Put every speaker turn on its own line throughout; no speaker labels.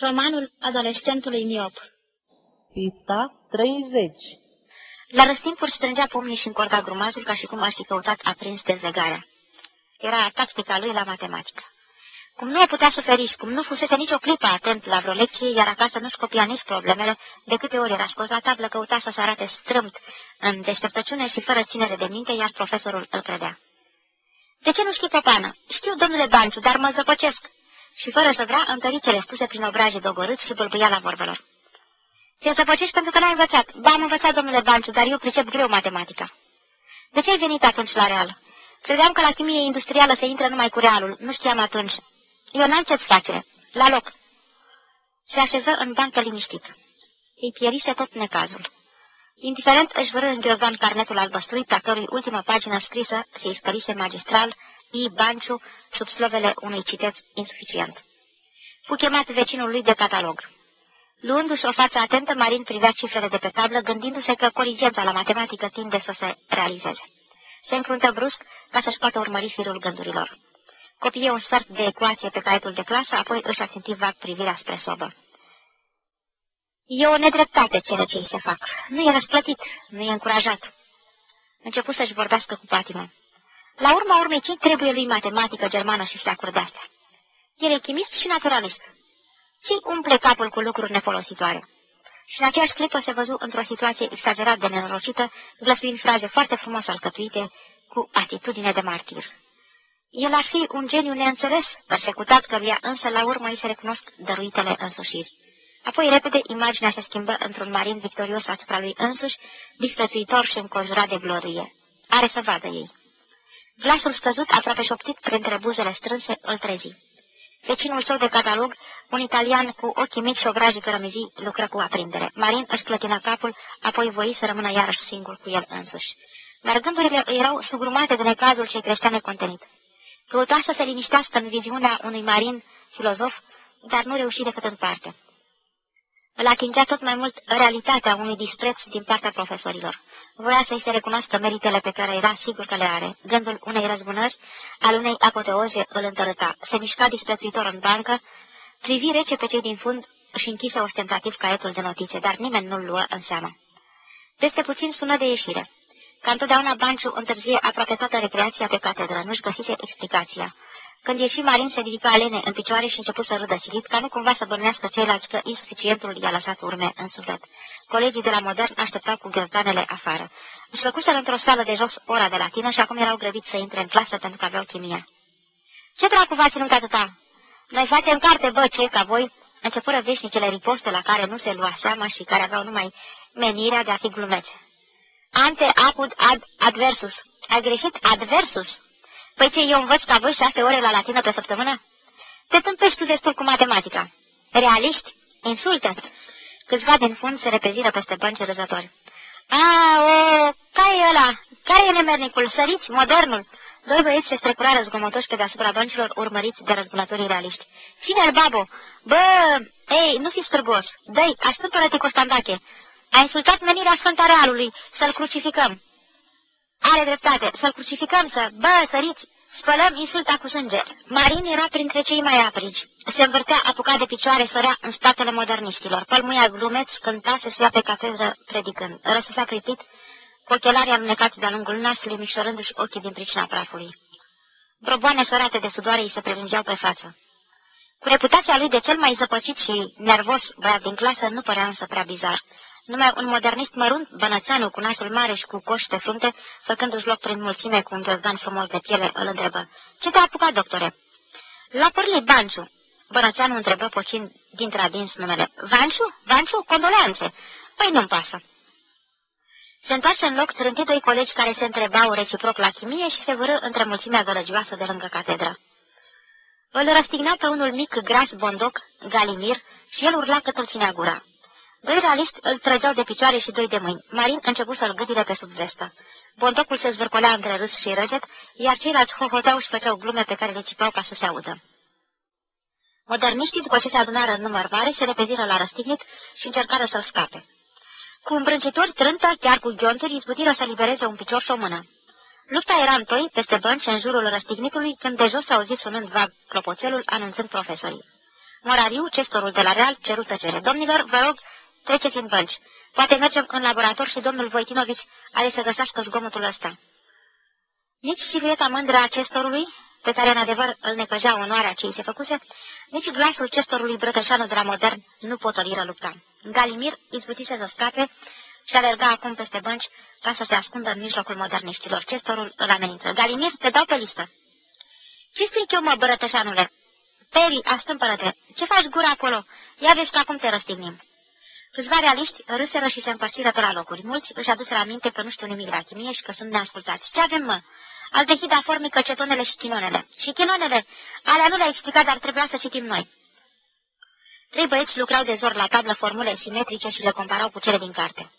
Romanul adolescentului miop
Pista 30
La răstimpuri strângea pumnii și încorda grumazul ca și cum ar fi căutat aprins dezlegarea. Era tactica lui la matematică. Cum nu o putea suferi și cum nu fusese nicio clipă atent la vreo lecție, iar acasă nu-și copia nici problemele, de câte ori era scos la tablă, căuta să se arate strâmt în deșteptăciune și fără ținere de minte, iar profesorul îl credea. De ce nu știi pe pană? Știu, domnule Banciu, dar mă zăpăcesc și fără să vrea întări cele spuse prin obraje dogorât și bâlbâia la vorbelor. Te zăpăcești pentru că n-ai învățat. Ba, am învățat, domnule Banciu, dar eu pricep greu matematica. De ce ai venit atunci la real? Credeam că la chimie industrială se intră numai cu realul. Nu știam atunci. Eu n-am ce-ți face. La loc. Se așeză în bancă liniștit. Îi pierise tot necazul. Indiferent își vără în ghiozdan carnetul albăstrui, pe a cărui ultimă pagină scrisă se iscărise magistral I. Banciu sub slovele unui citeț insuficient. Fu chemat vecinul lui de catalog. Luându-și o față atentă, Marin privea cifrele de pe tablă, gândindu-se că coligența la matematică tinde să se realizeze. Se încruntă brusc ca să-și poată urmări firul gândurilor. Copie un sfert de ecuație pe caietul de clasă, apoi își asinti vag privirea spre sobă. E o nedreptate cele ce îi se fac. Nu e răsplătit, nu e încurajat. Început să-și vorbească cu patimă. La urma urmei, ce trebuie lui matematică germană și fleacuri de-astea? El e chimist și naturalist. ce umple capul cu lucruri nefolositoare? Și în aceeași clipă se văzu într-o situație exagerat de nenorocită, glăsuind fraze foarte frumos alcătuite, cu atitudine de martir. El ar fi un geniu neînțeles, persecutat căruia însă la urmă îi se recunosc dăruitele însușiri. Apoi, repede, imaginea se schimbă într-un marin victorios asupra lui însuși, disprețuitor și înconjurat de glorie. Are să vadă ei. Glasul scăzut, aproape șoptit printre buzele strânse, îl trezi. Vecinul său de catalog, un italian cu ochii mici și obrajii cărămizii, lucră cu aprindere. Marin își clătină capul, apoi voi să rămână iarăși singur cu el însuși. Dar gândurile erau sugrumate de necazul ce creștea necontenit. Căuta să se liniștească în viziunea unui marin filozof, dar nu reuși decât în parte. Îl atingea tot mai mult realitatea unui dispreț din partea profesorilor. Voia să-i se recunoască meritele pe care era sigur că le are. Gândul unei răzbunări, al unei apoteoze, îl întărâta. Se mișca disprețuitor în bancă, privi rece pe cei din fund și închise ostentativ caietul de notițe, dar nimeni nu-l luă în seamă. Peste puțin sună de ieșire. Ca întotdeauna Banciu întârzie aproape toată recreația pe catedră, nu-și găsise explicația. Când ieși Marin se ridica alene în picioare și început să râdă silit, ca nu cumva să bărnească ceilalți că insuficientul i-a lăsat urme în suflet. Colegii de la modern așteptau cu găzdanele afară. Își făcuseră într-o sală de jos ora de latină și acum erau grăbiți să intre în clasă pentru că aveau chimie. Ce dracu v-a ținut atâta? Noi facem carte, bă, ce, ca voi? Începură veșnicele riposte la care nu se lua seama și care aveau numai menirea de a fi glumețe. Ante apud ad adversus. Ai greșit adversus. Păi ce, eu învăț ca voi șase ore la latină pe săptămână? Te tâmpești tu destul cu matematica. Realiști? Insultă. Câțiva din fund se repeziră peste bănci râzători. A, o, care e ăla? Care e nemernicul? Săriți, modernul? Doi băieți se strecurară zgomotoși pe deasupra băncilor, urmăriți de răzbunătorii realiști. Cine babo? Bă, ei, nu fi stârgos. Dă-i, așteptă-te cu standache. A insultat menirea Sfânta Realului, să-l crucificăm. Are dreptate, să-l crucificăm, să... Bă, săriți, spălăm insulta cu sânge. Marin era printre cei mai aprigi. Se învârtea apucat de picioare, sărea în spatele moderniștilor. Pălmuia glumeț, cânta, se suia pe catedră predicând. Răsusea critit, cu ochelarii alunecați de-a lungul nasului, mișorându-și ochii din pricina prafului. Broboane sărate de sudoare îi se prelungeau pe față. Cu reputația lui de cel mai zăpăcit și nervos băiat din clasă, nu părea însă prea bizar. Numai un modernist mărunt, bănățeanu cu nasul mare și cu coși de frunte, făcându-și loc prin mulțime cu un ghiozdan frumos de piele, îl întrebă. Ce te-a apucat, doctore?" La părlit Banciu." Bănățeanu întrebă pocin dintre adins numele. Vanciu? Vanciu? Condoleanțe." Păi nu-mi pasă." Se întoarse în loc trânti doi colegi care se întrebau reciproc la chimie și se vără între mulțimea gălăgioasă de lângă catedră. Îl răstigna pe unul mic, gras, bondoc, Galimir, și el urla că îl ținea gura. Doi realiști îl trăgeau de picioare și doi de mâini. Marin început să-l gâdile pe sub vestă. Bondocul se zvârcolea între râs și răget, iar ceilalți hohoteau și făceau glume pe care le țipau ca să se audă. Moderniștii, după ce se adunară în număr mare, se repeziră la răstignit și încercară să-l scape. Cu îmbrâncitori trântă, chiar cu ghionturi, izbutiră să libereze un picior și o mână. Lupta era în toi, peste bănci, în jurul răstignitului, când de jos s-a auzit sunând vag clopoțelul, anunțând profesorii. Morariu, cestorul de la Real, ceru tăcere. Domnilor, vă rog, treceți în bănci. Poate mergem în laborator și domnul Voitinovici are să găsească zgomotul ăsta. Nici silueta mândră a cestorului, pe care în adevăr îl necăjea onoarea ce îi se făcuse, nici glasul cestorului brătășanu de la modern nu potoliră lupta. Galimir izbutise să scape și alerga acum peste bănci ca să se ascundă în mijlocul moderniștilor. Cestorul îl amenință. Galimir, te dau pe listă. Ce strici eu, mă, brătășanule? Peri, astâmpără-te. Ce faci gura acolo? Ia vezi că acum te răstignim. Câțiva realiști râseră și se împărțiră pe la locuri. Mulți își aduseră aminte că nu știu nimic la chimie și că sunt neascultați. Ce avem, mă? Aldehida formică, cetonele și chinonele. Și chinonele? Alea nu le-a explicat, dar trebuia să citim noi. Trei băieți lucrau de zor la tablă formule simetrice și le comparau cu cele din carte.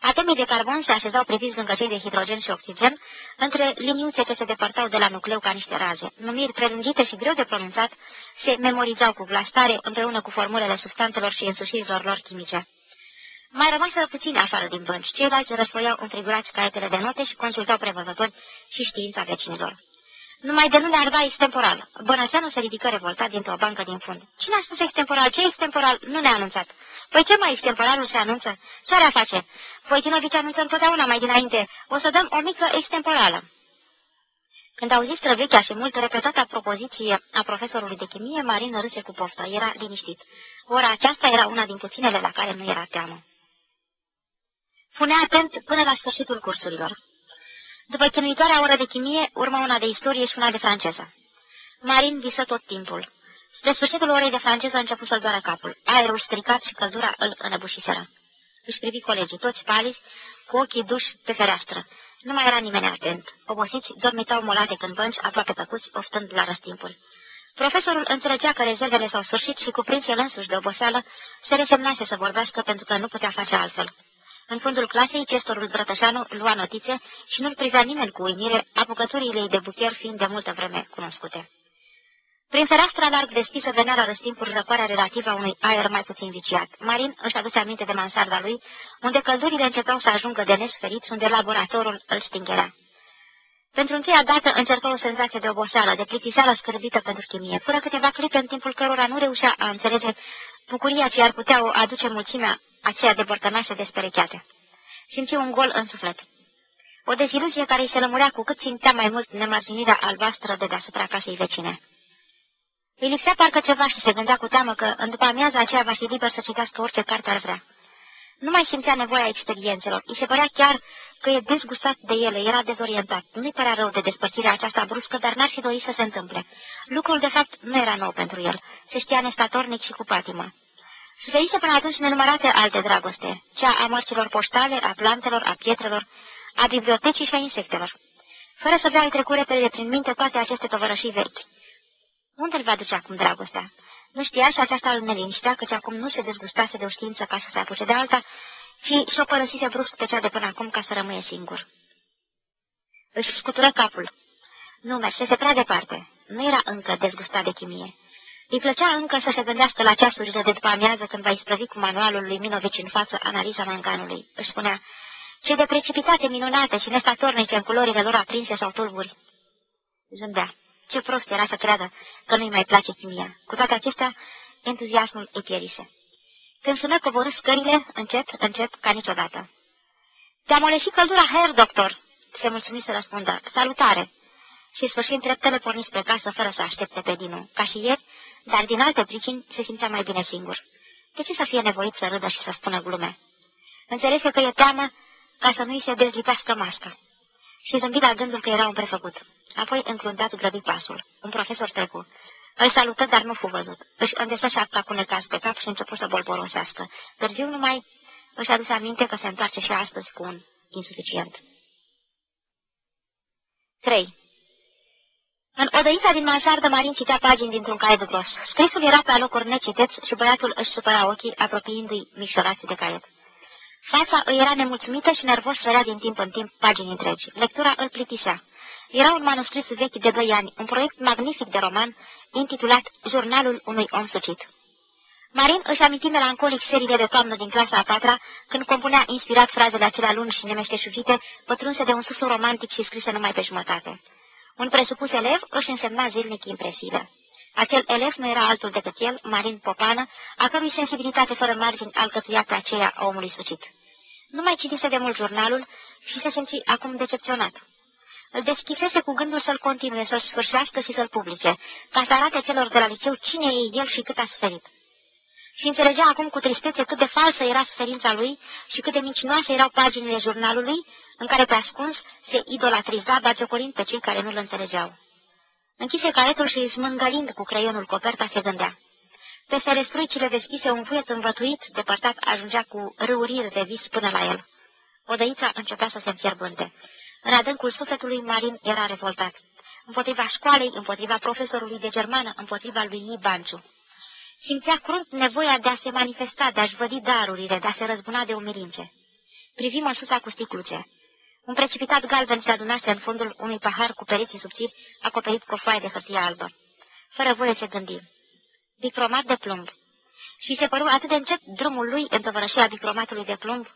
Atomii de carbon se așezau previzi lângă cei de hidrogen și oxigen, între liniuțe ce se depărtau de la nucleu ca niște raze. Numiri prelungite și greu de pronunțat se memorizau cu glastare împreună cu formulele substanțelor și însușirilor lor chimice. Mai rămaseră puțini afară din bănci, ceilalți răsfoiau înfrigurați caietele de note și consultau prevăzători și știința vecinilor. Numai de nu le arda extemporal. Bănățeanu se ridică revoltat dintr-o bancă din fund. Cine a spus extemporal? Ce extemporal? Nu ne-a anunțat. Păi ce mai extemporalul se anunță? Ce are a face? Voitinovici anunță întotdeauna mai dinainte. O să dăm o mică extemporală. Când auzi străvechea și mult repetată propoziție a profesorului de chimie, Marin râse cu poftă. Era liniștit. Ora aceasta era una din puținele la care nu era teamă. Punea atent până la sfârșitul cursurilor. După chinuitoarea oră de chimie, urma una de istorie și una de franceză. Marin visă tot timpul. Spre sfârșitul orei de franceză a început să-l doară capul. Aerul stricat și căzura îl înăbușiseră. Își privi colegii, toți paliți, cu ochii duși pe fereastră. Nu mai era nimeni atent. Obosiți, dormitau molate când bănci, aproape tăcuți, oftând la răstimpuri. Profesorul înțelegea că rezervele s-au sfârșit și, cuprins el însuși de oboseală, se resemnase să vorbească pentru că nu putea face altfel. În fundul clasei, cestorul Brătășanu lua notițe și nu-l privea nimeni cu uimire, apucăturile ei de buchier fiind de multă vreme cunoscute. Prin fereastra larg deschisă venea la răstimpuri răcoarea relativă a unui aer mai puțin viciat. Marin își aduse aminte de mansarda lui, unde căldurile începeau să ajungă de nesferiți, unde laboratorul îl stingerea. Pentru întâia dată încercă o senzație de oboseală, de plictiseală scârbită pentru chimie, fără câteva clipe în timpul cărora nu reușea a înțelege bucuria ce ar putea o aduce mulțimea aceea de bărtănașe desperecheate. Simți un gol în suflet. O deziluzie care îi se lămurea cu cât simțea mai mult nemărginirea albastră de deasupra casei vecine. Îi lipsea parcă ceva și se gândea cu teamă că în după amiaza aceea va fi liber să citească orice carte ar vrea. Nu mai simțea nevoia experiențelor. Îi se părea chiar că e dezgustat de ele, era dezorientat. Nu-i părea rău de despărțirea aceasta bruscă, dar n-ar fi dorit să se întâmple. Lucrul, de fapt, nu era nou pentru el. Se știa nestatornic și cu patimă. Suferise până atunci nenumărate alte dragoste, cea a mărcilor poștale, a plantelor, a pietrelor, a bibliotecii și a insectelor. Fără să vrea trecure pe prin minte toate aceste tovărășii vechi. Unde îl va duce acum dragostea? Nu știa și aceasta îl neliniștea, căci acum nu se dezgustase de o știință ca să se apuce de alta, și și-o părăsise brusc pe cea de până acum ca să rămâie singur. Își scutură capul. Nu mersese prea departe. Nu era încă dezgustat de chimie. Îi plăcea încă să se gândească la ceasurile de după amiază când va isprăvi cu manualul lui Minovici în față analiza manganului. Își spunea, ce de precipitate minunate și nestatornice în culorile lor aprinse sau tulburi. Zâmbea. Ce prost era să creadă că nu-i mai place chimia. Cu toate acestea, entuziasmul îi pierise. Când sună coborâ scările, încet, încet, ca niciodată. Te-am moleșit căldura, her, doctor!" se mulțumi să răspundă. Salutare!" Și sfârșind treptele porni spre casă fără să aștepte pe Dinu. Ca și ieri, dar din alte pricini se simțea mai bine singur. De ce să fie nevoit să râdă și să spună glume? Înțelese că e teamă ca să nu-i se dezlipească masca. Și zâmbi la gândul că era un prefăcut. Apoi încruntat grăbi pasul. Un profesor trecu. Îl salută, dar nu fu văzut. Își îndesă șapca cu necaz pe cap și început să bolborosească. Târziu numai își aduse aminte că se întoarce și astăzi cu un insuficient. 3. În odăița din mansardă, Marin citea pagini dintr-un caiet gros. Scrisul era pe alocuri neciteț și băiatul își supăra ochii, apropiindu-i micșorații de caiet. Fața îi era nemulțumită și nervos sărea din timp în timp pagini întregi. Lectura îl plictisea. Era un manuscris vechi de doi ani, un proiect magnific de roman, intitulat Jurnalul unui om sucit. Marin își aminti melancolic seriile de toamnă din clasa a patra, când compunea inspirat frazele acelea lungi și nemeșteșugite, pătrunse de un suflu romantic și scrise numai pe jumătate. Un presupus elev își însemna zilnic impresiile. Acel elev nu era altul decât el, Marin Popană, a cărui sensibilitate fără margini alcătuia pe aceea a omului sucit. Nu mai citise de mult jurnalul și se simți acum decepționat. Îl deschisese cu gândul să-l continue, să-l sfârșească și să-l publice, ca să arate celor de la liceu cine e el și cât a suferit. Și înțelegea acum cu tristețe cât de falsă era suferința lui și cât de mincinoase erau paginile jurnalului, în care pe ascuns se idolatriza bagiocorind pe cei care nu-l înțelegeau. Închise caietul și smângălind cu creionul coperta se gândea. Peste restruicile deschise un vuiet învătuit, depărtat, ajungea cu râuriri de vis până la el. Odăița începea să se înfierbânte. În adâncul sufletului, Marin era revoltat. Împotriva școalei, împotriva profesorului de germană, împotriva lui Banciu. Simțea crunt nevoia de a se manifesta, de a-și vădi darurile, de a se răzbuna de umilințe. Privi măsuța cu sticluțe. Un precipitat galben se adunase în fundul unui pahar cu pereții subțiri, acoperit cu o foaie de hârtie albă. Fără voie se gândi. Diplomat de plumb. Și se păru atât de încet drumul lui în tovărășia diplomatului de plumb.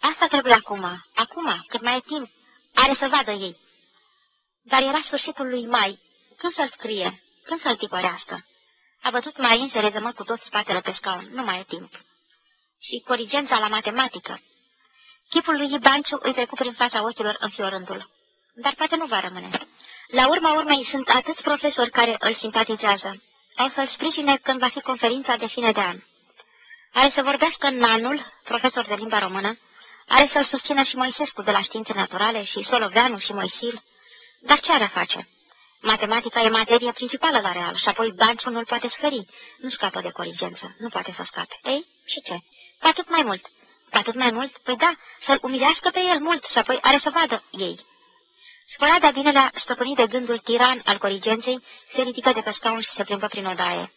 Asta trebuie acum, acum, cât mai e timp. Are să vadă ei. Dar era sfârșitul lui Mai. Când să-l scrie? Când să-l tipărească? A bătut Marin se rezămă cu tot spatele pe scaun. Nu mai e timp. Și corigența la matematică. Chipul lui Ibanciu îi trecu prin fața ochilor înfiorându-l. Dar poate nu va rămâne. La urma urmei sunt atâți profesori care îl simpatizează. Au să-l sprijine când va fi conferința de fine de an. Are să vorbească în anul, profesor de limba română, are să-l susțină și Moisescu de la științe naturale și Soloveanu și Moisil. Dar ce are face? Matematica e materia principală la real și apoi Banciu nu-l poate sferi. Nu scapă de corigență, nu poate să scape. Ei, și ce? Cu atât mai mult. Cu atât mai mult? Păi da, să-l umilească pe el mult și apoi are să vadă ei. Spăla de binelea, stăpânit de gândul tiran al corigenței, se ridică de pe scaun și se plimbă prin odaie.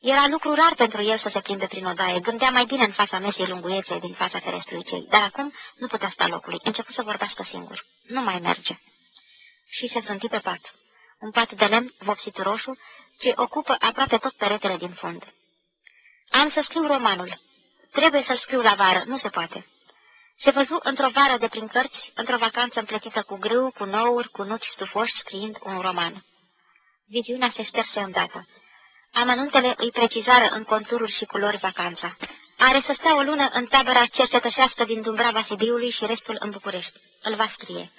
Era lucru rar pentru el să se plimbe prin odaie, gândea mai bine în fața mesei lunguiețe din fața ferestrului cei, dar acum nu putea sta locului, început să vorbească singur. Nu mai merge. Și se sânti pe pat. Un pat de lemn vopsit roșu, ce ocupă aproape tot peretele din fund. Am să scriu romanul. Trebuie să-l scriu la vară, nu se poate. Se văzu într-o vară de prin cărți, într-o vacanță împletită cu grâu, cu nouri, cu nuci stufoși, scriind un roman. Viziunea se șterse îndată. Amănuntele îi precizară în contururi și culori vacanța. Are să stea o lună în tabăra cercetășească din Dumbrava Sibiului și restul în București. Îl va scrie.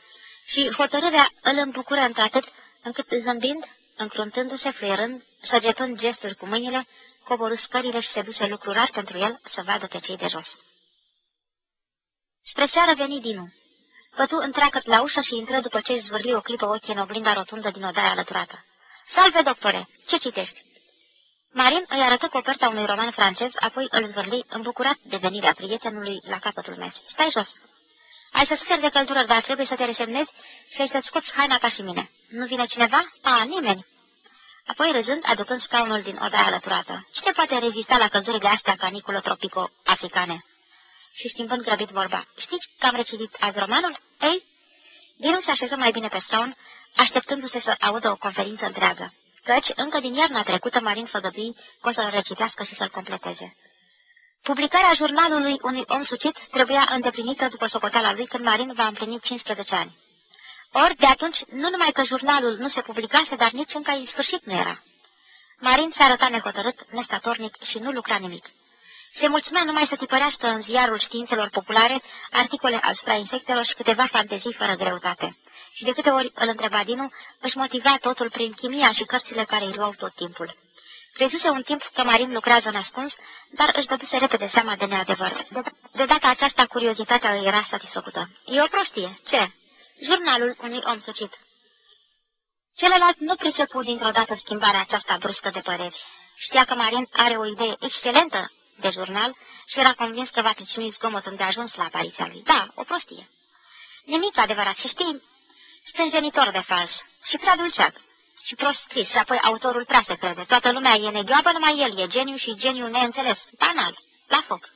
Și hotărârea îl îmbucură într-atât, încât zâmbind, încruntându-se, fluierând, săgetând gesturi cu mâinile, coborâ scările și se duse lucrurat pentru el să vadă pe cei de jos. Spre seară veni Dinu. Pătu întreagăt la ușă și intră după ce zvârli o clipă ochii în oglinda rotundă din odaia alăturată. Salve, doctore! Ce citești?" Marin îi arătă coperta unui roman francez, apoi îl zvârli, îmbucurat de venirea prietenului la capătul mesei. Stai jos! Ai să suferi de căldură, dar trebuie să te resemnezi și ai să scoți haina ca și mine. Nu vine cineva? A, nimeni. Apoi râzând, aducând scaunul din odaia alăturată. Cine poate rezista la căldurile astea caniculo-tropico-africane? Și schimbând grăbit vorba. Știți că am recidit azi romanul? Ei? Dinu se așeză mai bine pe scaun, așteptându-se să audă o conferință întreagă. Căci, încă din iarna trecută, Marin Făgăbii o să-l recitească și să-l completeze. Publicarea jurnalului unui om sucit trebuia îndeplinită după socoteala lui când Marin va împlini 15 ani. Ori, de atunci, nu numai că jurnalul nu se publicase, dar nici încă în sfârșit nu era. Marin se arăta nehotărât, nestatornic și nu lucra nimic. Se mulțumea numai să tipărească în ziarul științelor populare articole asupra insectelor și câteva fantezii fără greutate. Și de câte ori îl întreba Dinu, își motiva totul prin chimia și cărțile care îi luau tot timpul. Crezuse un timp că Marin lucrează în ascuns, dar își dăduse repede seama de neadevăr. De, de data aceasta, curiozitatea îi era satisfăcută. E o prostie. Ce? Jurnalul unui om sucit. Celălalt nu pricepu dintr-o dată schimbarea aceasta bruscă de păreri. Știa că Marin are o idee excelentă de jurnal și era convins că va pricini zgomot unde a ajuns la apariția lui. Da, o prostie. Nimic adevărat și știi, stânjenitor de fals și prea dulceat și prost scris și apoi autorul prea se crede. Toată lumea e negioabă, numai el e geniu și geniu neînțeles, banal, la foc.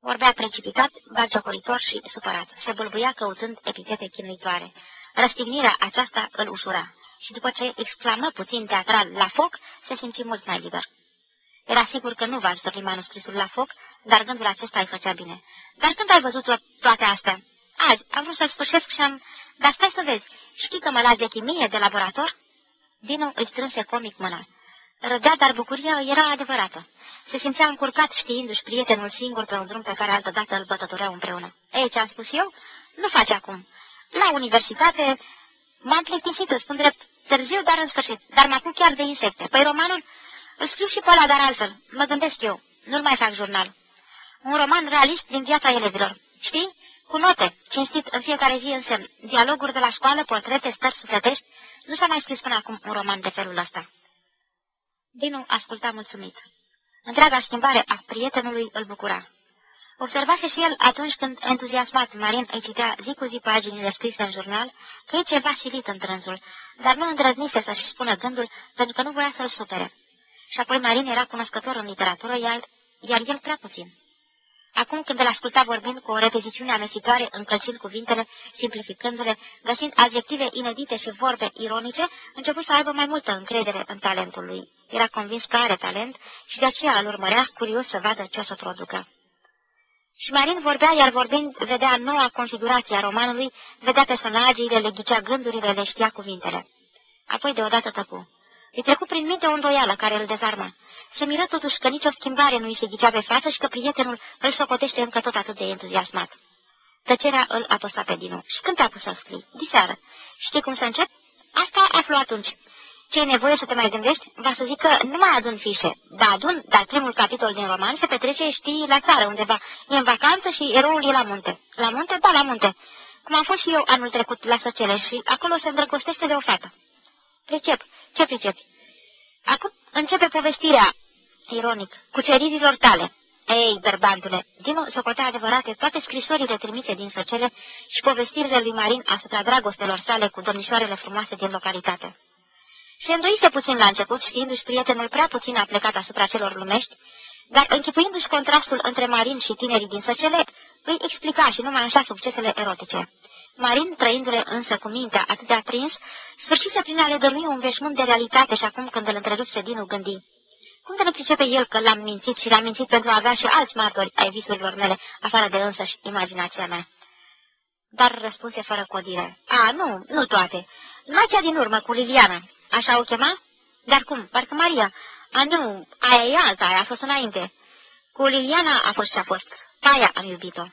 Vorbea precipitat, bagiocoritor și supărat. Se bâlbâia căutând epitete chinuitoare. Răstignirea aceasta îl ușura și după ce exclamă puțin teatral la foc, se simți mult mai liber. Era sigur că nu va stăpâni manuscrisul la foc, dar gândul acesta îi făcea bine. Dar când ai văzut toate astea? Azi, am vrut să sfârșesc și am... Dar stai să vezi, știi că mă las de chimie de laborator? Dinu își strânse comic mâna. Râdea, dar bucuria era adevărată. Se simțea încurcat știindu-și prietenul singur pe un drum pe care altădată îl bătătoreau împreună. Ei, ce-am spus eu? Nu face acum. La universitate m-am plictisit, îți spun drept, târziu, dar în sfârșit. Dar mă chiar de insecte. Păi romanul? Îl scriu și pe ăla, dar altfel. Mă gândesc eu. Nu-l mai fac jurnal. Un roman realist din viața elevilor. Știi? Cu note, cinstit în fiecare zi însemn, dialoguri de la școală, portrete, stări sufletești. Nu s-a mai scris până acum un roman de felul ăsta. Dinu asculta mulțumit. Întreaga schimbare a prietenului îl bucura. Observase și el atunci când, entuziasmat, Marin îi citea zi cu zi paginile scrise în jurnal, că e ceva silit în trânsul, dar nu îndrăznise să-și spună gândul pentru că nu voia să-l supere. Și apoi Marin era cunoscător în literatură, iar, iar el prea puțin. Acum când îl asculta vorbind cu o repetițiune amestitoare, încălcind cuvintele, simplificându-le, găsind adjective inedite și vorbe ironice, început să aibă mai multă încredere în talentul lui. Era convins că are talent și de aceea îl urmărea, curios să vadă ce o să producă. Și Marin vorbea, iar vorbind, vedea noua configurație a romanului, vedea personajele, le ghicea gândurile, le știa cuvintele. Apoi deodată tăcu. Îi trecu prin minte o îndoială care îl dezarma. Se miră totuși că nicio schimbare nu îi se ghicea pe față și că prietenul îl socotește încă tot atât de entuziasmat. Tăcerea îl atosa pe Dinu. Și când te-a pus să scrii? Diseară. Știi cum să încep? Asta aflu atunci. Ce e nevoie să te mai gândești? Va să zic că nu mai adun fișe. Da, adun, dar primul capitol din roman se petrece, știi, la țară undeva. E în vacanță și eroul e la munte. La munte? Da, la munte. Cum am fost și eu anul trecut la Săcele și acolo se îndrăgostește de o fată. Pricep. Ce pricepi? Acum începe povestirea, ironic, cuceririlor tale. Ei, berbantule, Dinu socotea adevărate toate scrisorile trimise din Săcele și povestirile lui Marin asupra dragostelor sale cu domnișoarele frumoase din localitate. Se îndoise puțin la început, știindu-și prietenul prea puțin a plecat asupra celor lumești, dar închipuindu-și contrastul între Marin și tinerii din Săcele, îi explica și numai așa succesele erotice. Marin, trăindu-le însă cu mintea atât de aprins, sfârșise prin a le dormi un veșmânt de realitate și acum când îl întrerupse Dinu gândi. Cum de nu pricepe el că l-am mințit și l-am mințit pentru a avea și alți martori ai visurilor mele, afară de însăși imaginația mea? Dar răspunse fără codire. A, nu, nu toate. Numai cea din urmă, cu Liliana. Așa o chema? Dar cum? Parcă Maria. A, nu, aia e alta, aia a fost înainte. Cu Liliana a fost ce a fost. Pe aia am iubit-o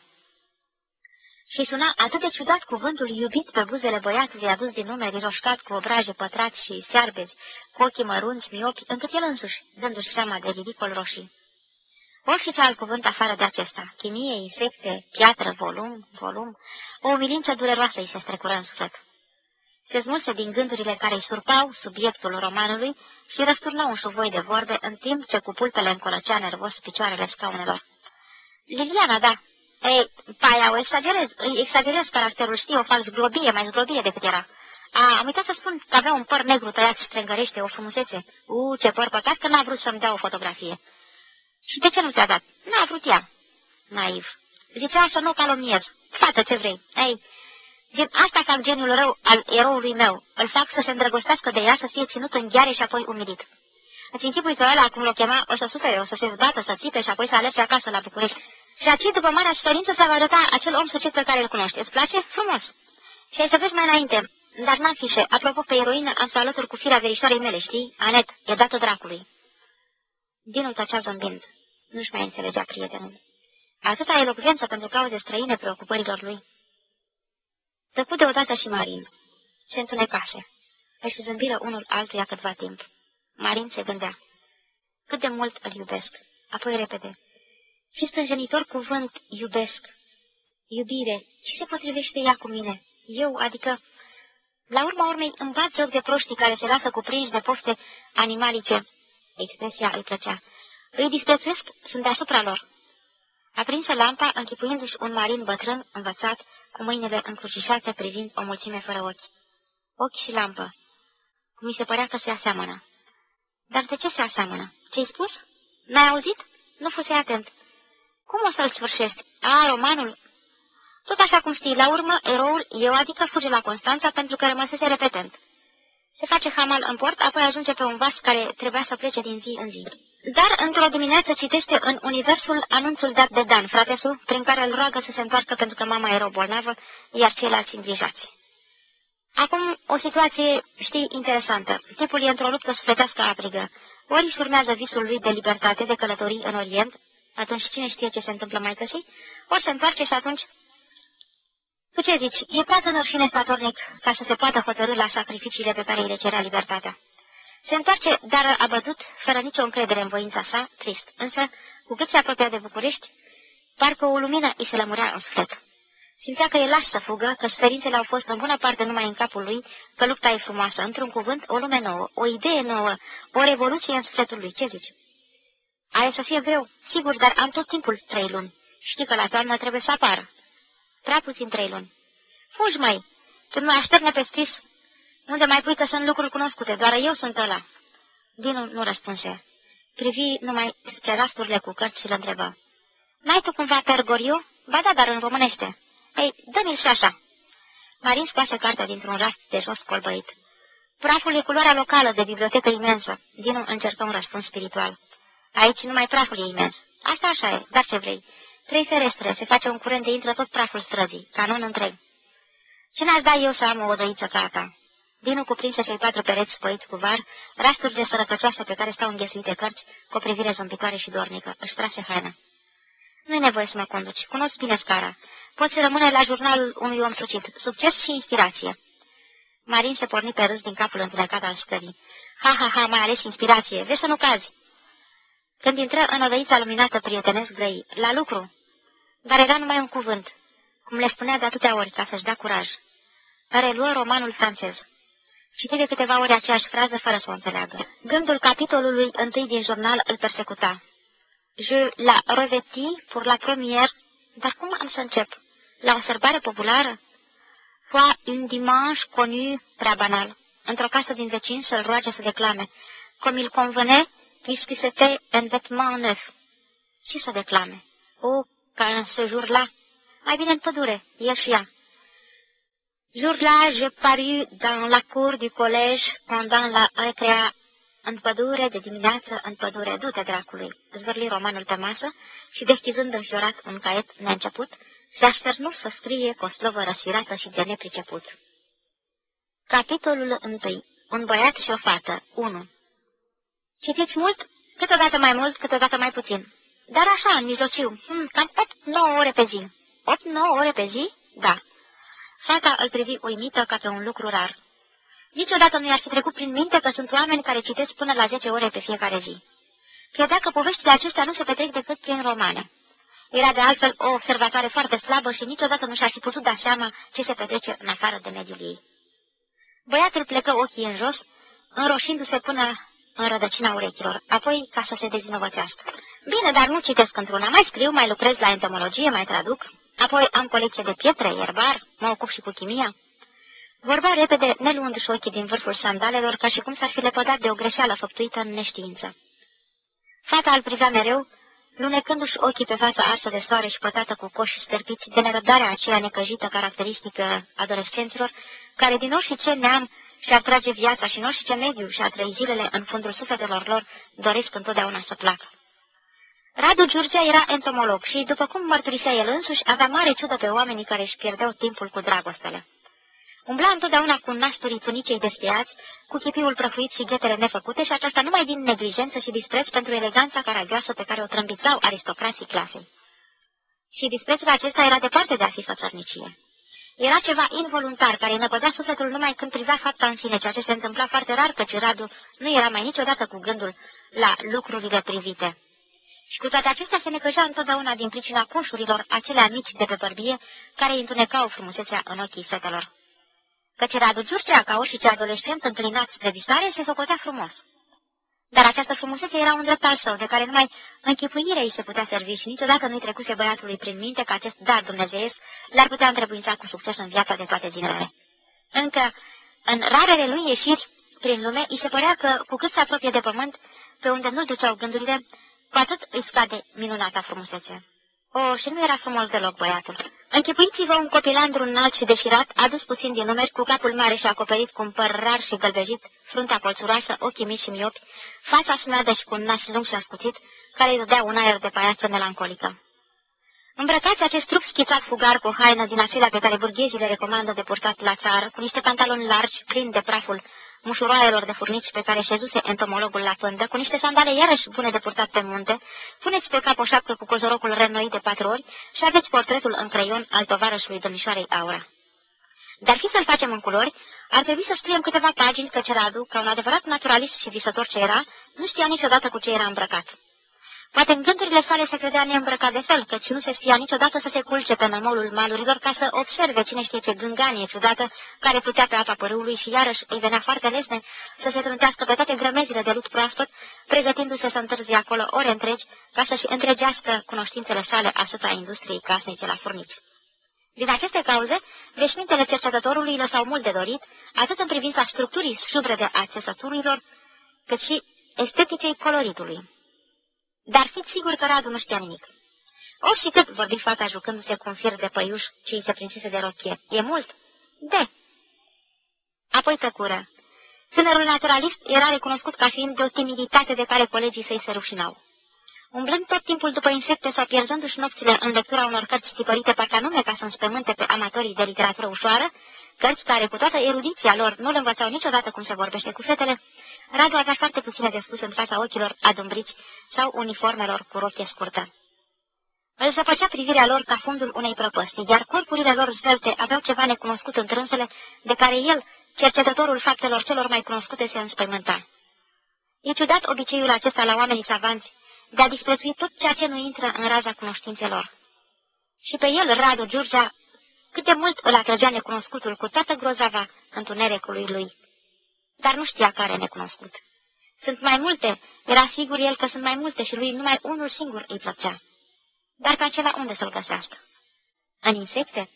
și suna atât de ciudat cuvântul iubit pe buzele băiatului adus din numeri roșcat cu obraje pătrați și searbezi, cu ochii mărunți, miopi, încât el însuși, dându-și seama de ridicol roșii. Orice alt cuvânt afară de acesta, chimie, insecte, piatră, volum, volum, o umilință dureroasă îi se strecură în suflet. Se smulse din gândurile care îi surpau subiectul romanului și răsturnă un șuvoi de vorbe, în timp ce cu pulpele încolăcea nervos picioarele scaunelor. Liliana, da, ei, paia, o exagerez, exagerez caracterul, știi, o fac zglobie, mai zglobie decât era. A, am uitat să spun că avea un păr negru tăiat și strângărește, o frumusețe. U, ce păr păcat că n-a vrut să-mi dea o fotografie. Și de ce nu ți-a dat? N-a vrut ea. Naiv. Zicea să nu calomniez. Fată ce vrei. Ei, din asta fac geniul rău al eroului meu. Îl fac să se îndrăgostească de ea, să fie ținut în gheare și apoi umilit. Îți închipui că ăla, cum l-o chema, o să sufere, o să se zbată, să țipe și apoi să alerge acasă la București și aici, după marea suferință, se va arăta acel om succes pe care îl cunoști. Îți place? Frumos! Și ai să vezi mai înainte, dar n-am fișe. Apropo, pe eroină am să alături cu firea verișoarei mele, știi? Anet, e dată dracului. Dinu tăcea zâmbind. Nu-și mai înțelegea prietenul. Atâta elocvență pentru cauze străine preocupărilor lui. Tăcu deodată și Marin. Se întunecase. Își zâmbiră unul altuia câtva timp. Marin se gândea. Cât de mult îl iubesc. Apoi repede. Ce stânjenitor cuvânt iubesc. Iubire, ce se potrivește ea cu mine? Eu, adică... La urma urmei îmi bat joc de proștii care se lasă cuprinși de pofte animalice. Expresia îi plăcea. Îi disprețuiesc, sunt deasupra lor. Aprinsă lampa, închipuindu-și un marin bătrân, învățat, cu mâinile încrucișate privind o mulțime fără ochi. Ochi și lampă. Cum mi se părea că se aseamănă. Dar de ce se aseamănă? Ce-ai spus? N-ai auzit? Nu fuse atent. Cum o să-l sfârșești? A, romanul? Tot așa cum știi, la urmă, eroul, eu adică fuge la Constanța pentru că rămăsese repetent. Se face hamal în port, apoi ajunge pe un vas care trebuia să plece din zi în zi. Dar într-o dimineață citește în Universul anunțul dat de Dan, fratesul, prin care îl roagă să se întoarcă pentru că mama era bolnavă, iar ceilalți îngrijați. Acum, o situație, știi, interesantă. Tipul e într-o luptă sufletească aprigă. Ori își urmează visul lui de libertate, de călătorii în Orient, atunci cine știe ce se întâmplă mai târziu, ori se întoarce și atunci... Tu ce zici? E prea tânăr și nestatornic ca să se poată hotărâ la sacrificiile pe care îi le cerea libertatea. Se întoarce, dar a bătut, fără nicio încredere în voința sa, trist. Însă, cu cât se apropia de București, parcă o lumină îi se lămurea în suflet. Simțea că e las să fugă, că suferințele au fost în bună parte numai în capul lui, că lupta e frumoasă, într-un cuvânt, o lume nouă, o idee nouă, o revoluție în sufletul lui. Ce zici? Aia să fie greu, sigur, dar am tot timpul trei luni. Știi că la toamnă trebuie să apară. Prea puțin trei luni. Fugi, mai! Tu nu așterne pe scris. Unde mai pui că sunt lucruri cunoscute, doar eu sunt ăla. Dinu nu răspunse. Privi numai spre rasturile cu cărți și le întrebă. N-ai tu cumva pergoriu? Ba da, dar în românește. Ei, dă-mi și așa. Marin scoase cartea dintr-un rast de jos colbăit. Praful e culoarea locală de bibliotecă imensă. Dinu încercă un răspuns spiritual. Aici numai praful e imens. Asta așa e, dar ce vrei. Trei ferestre, se face un curent de intră tot praful străzii, canon întreg. Ce n-aș da eu să am o odăiță ca ta? Dinu cuprinse cei patru pereți spăiți cu var, rasturile sărăcăcioase pe care stau înghesuite cărți, cu o privire zâmbitoare și dornică. Își trase haina. Nu-i nevoie să mă conduci. Cunosc bine scara. Poți rămâne la jurnalul unui om sucit. Succes și inspirație. Marin se porni pe râs din capul întunecat al scării. Ha, ha, ha, mai ales inspirație. Vezi să nu cazi. Când intră în odăița luminată prietenesc grăi, la lucru, dar era numai un cuvânt, cum le spunea de atâtea ori, ca să-și dea curaj. Reluă romanul francez. Citi de câteva ori aceeași frază fără să o înțeleagă. Gândul capitolului întâi din jurnal îl persecuta. Je la reveti pour la première, dar cum am să încep? La o sărbare populară? Fois un dimanche connu, prea banal, într-o casă din vecin să-l roage să declame, cum il convenait, puisque c'était un vêtement neuf. Ce să declame? O, ca în ce jour-là, mai bine în pădure, el și ea. Jour-là, je parus dans la cour du collège pendant la récréa în pădure, de dimineață, în pădure, du-te dracului, zvârli romanul pe masă și, deschizând înfiorat un caiet neînceput, se așternu să scrie cu o slovă răsfirată și de nepriceput. Capitolul 1. Un băiat și o fată. 1. Citiți mult? Câteodată mai mult, câteodată mai puțin. Dar așa, în mijlociu, hmm, cam 8-9 ore pe zi. 8-9 ore pe zi? Da. Fata îl privi uimită ca pe un lucru rar. Niciodată nu i-ar fi trecut prin minte că sunt oameni care citesc până la 10 ore pe fiecare zi. Credea că poveștile acestea nu se petrec decât prin romane. Era de altfel o observatoare foarte slabă și niciodată nu și-ar fi putut da seama ce se petrece în afară de mediul ei. Băiatul plecă ochii în jos, înroșindu-se până în rădăcina urechilor, apoi ca să se dezinovățească. Bine, dar nu citesc într-una, mai scriu, mai lucrez la entomologie, mai traduc, apoi am colecție de pietre, ierbar, mă ocup și cu chimia. Vorbea repede, neluându-și ochii din vârful sandalelor, ca și cum s-ar fi lepădat de o greșeală făptuită în neștiință. Fata îl privea mereu, lunecându-și ochii pe fața arsă de soare și pătată cu coși sterpiți de nerăbdarea aceea necăjită caracteristică adolescenților, care din orice ce neam și atrage viața și în orice ce mediu și a trăi zilele în fundul sufletelor lor doresc întotdeauna să placă. Radu Giurgea era entomolog și, după cum mărturisea el însuși, avea mare ciudă pe oamenii care își pierdeau timpul cu dragostele. Umbla întotdeauna cu nasturii tunicei despiați, cu chipiul prăfuit și ghetele nefăcute și aceasta numai din neglijență și dispreț pentru eleganța caragioasă pe care o trâmbițau aristocrații clasei. Și disprețul acesta era departe de a fi fățărnicie. Era ceva involuntar, care năpădea sufletul numai când privea fapta în sine, ceea ce se întâmpla foarte rar, căci Radu nu era mai niciodată cu gândul la lucrurile privite. Și cu toate acestea se necăjea întotdeauna din pricina coșurilor acelea mici de pe bărbie, care întunecau frumusețea în ochii fetelor căci Radu Giurcea, ca orice adolescent înclinat spre visare, se socotea frumos. Dar această frumusețe era un drept al său, de care numai închipuirea îi se putea servi și niciodată nu-i trecuse băiatului prin minte că acest dar dumnezeiesc l-ar putea întrebuința cu succes în viața de toate zilele. Încă, în rarele lui ieșiri prin lume, îi se părea că, cu cât se apropie de pământ, pe unde nu duceau gândurile, cu atât îi scade minunata frumusețe. O, și nu era frumos deloc băiatul. Închipuiți-vă un copilandru înalt și deșirat, adus puțin din numeri, cu capul mare și acoperit cu un păr rar și gălbejit, fruntea colțuroasă, ochii mici și miopi, fața smedă și cu un nas lung și ascuțit, care îi dădea un aer de paiață melancolică. Îmbrăcați acest trup schițat fugar cu o haină din acelea pe care burghezii le recomandă de purtat la țară, cu niște pantaloni largi, plini de praful mușuroaielor de furnici pe care șezuse entomologul la pândă, cu niște sandale iarăși bune de purtat pe munte, puneți pe cap o șapcă cu cozorocul renoit de patru ori și aveți portretul în creion al tovarășului domnișoarei Aura. Dar fi să-l facem în culori, ar trebui să scriem câteva pagini căci Radu, ca un adevărat naturalist și visător ce era, nu știa niciodată cu ce era îmbrăcat. Poate în gândurile sale se credea neîmbrăcat de fel, căci nu se știa niciodată să se culce pe nămolul malurilor ca să observe cine știe ce gânganie ciudată care putea pe apa părâului și iarăși îi venea foarte lesne să se trântească pe toate grămezile de lut proaspăt, pregătindu-se să întârzie acolo ore întregi ca să-și întregească cunoștințele sale asupra industriei casnice la furnici. Din aceste cauze, veșmintele cercetătorului lăsau mult de dorit, atât în privința structurii șubrede a țesăturilor, cât și esteticei coloritului. Dar fiți sigur că Radu nu știa nimic. O și cât vorbi fata jucându-se cu un fir de păiuș ce îi se prinsese de rochie. E mult? De. Apoi tăcură. Tânărul naturalist era recunoscut ca fiind de o timiditate de care colegii săi se rușinau. Umblând tot timpul după insecte sau pierzându-și nopțile în lectura unor cărți tipărite parcă anume ca să înspământe pe amatorii de literatură ușoară, cărți care cu toată erudiția lor nu le învățau niciodată cum se vorbește cu fetele, Radu avea foarte puține de spus în fața ochilor adumbriți sau uniformelor cu rochie scurtă. Îl zăpăcea privirea lor ca fundul unei prăpăstii, iar corpurile lor zvelte aveau ceva necunoscut în trânsele, de care el, cercetătorul faptelor celor mai cunoscute, se înspăimânta. E ciudat obiceiul acesta la oamenii savanți, de a disprețui tot ceea ce nu intră în raza cunoștințelor. Și pe el, Radu Giurgea, cât de mult îl atrăgea necunoscutul cu toată grozava întunericului lui. Dar nu știa care necunoscut. Sunt mai multe, era sigur el că sunt mai multe și lui numai unul singur îi plăcea. Dar pe acela unde să-l găsească? În insecte?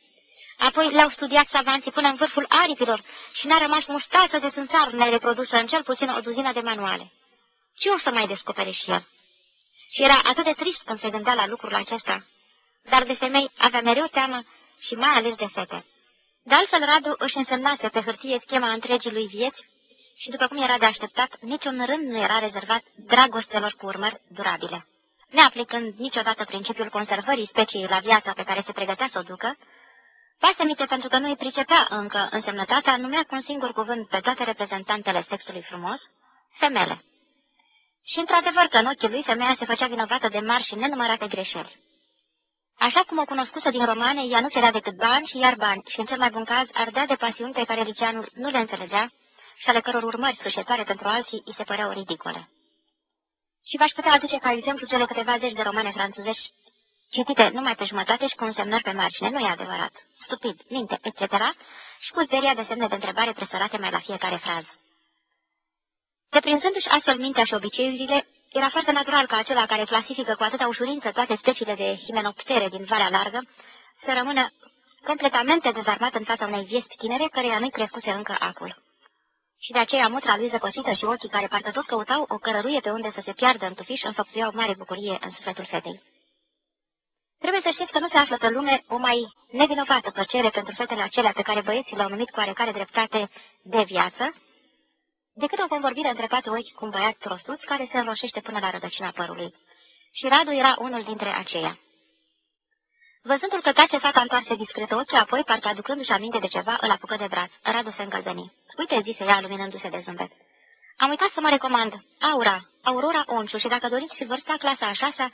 Apoi le-au studiat savanții până în vârful aripilor și n-a rămas mustață de țânțar nereprodusă în cel puțin o duzină de manuale. Ce o să mai descopere și el? Și era atât de trist când se gândea la lucrul acesta. Dar de femei avea mereu teamă și mai ales de fete. De altfel, Radu își însemnase pe hârtie schema întregii lui vieți și, după cum era de așteptat, niciun rând nu era rezervat dragostelor cu urmări durabile. Neaplicând niciodată principiul conservării speciei la viața pe care se pregătea să o ducă, Pasămice, pentru că nu îi pricepea încă însemnătatea, numea cu un singur cuvânt pe toate reprezentantele sexului frumos, femele. Și într-adevăr că în ochii lui femeia se făcea vinovată de mari și nenumărate greșeli. Așa cum o cunoscuse din romane, ea nu cerea decât bani și iar bani și, în cel mai bun caz, ardea de pasiuni pe care Liceanul nu le înțelegea și ale căror urmări sfârșitoare pentru alții îi se păreau ridicole. Și v-aș putea aduce ca exemplu cele câteva zeci de romane franțuzești citite numai pe jumătate și cu însemnări pe margine, nu e adevărat, stupid, minte, etc., și cu zeria de semne de întrebare presărate mai la fiecare frază. Deprinzându-și astfel mintea și obiceiurile, era foarte natural ca acela care clasifică cu atâta ușurință toate speciile de himenoptere din Valea Largă să rămână completamente dezarmat în fața unei vieți tinere căreia nu-i crescuse încă acul. Și de aceea mutra lui zăpăcită și ochii care parcă tot căutau o cărăruie pe unde să se piardă în tufiș înfăptuiau mare bucurie în sufletul fetei. Trebuie să știți că nu se află pe lume o mai nevinovată plăcere pentru fetele acelea pe care băieții le-au numit cu oarecare dreptate de viață, decât o convorbire între patru ochi cu un băiat prostuț care se înroșește până la rădăcina părului. Și Radu era unul dintre aceia. Văzându-l că tace fata întoarse discret ochii, apoi, parcă aducându-și aminte de ceva, îl apucă de braț. Radu se încălzăni. Uite, zise ea, luminându-se de zâmbet. Am uitat să mă recomand. Aura, Aurora Onciu și dacă doriți și vârsta clasa a șasea,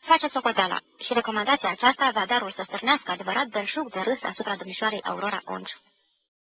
faceți socoteala. Și recomandația aceasta va darul să stârnească adevărat belșug de râs asupra domnișoarei Aurora Onciu.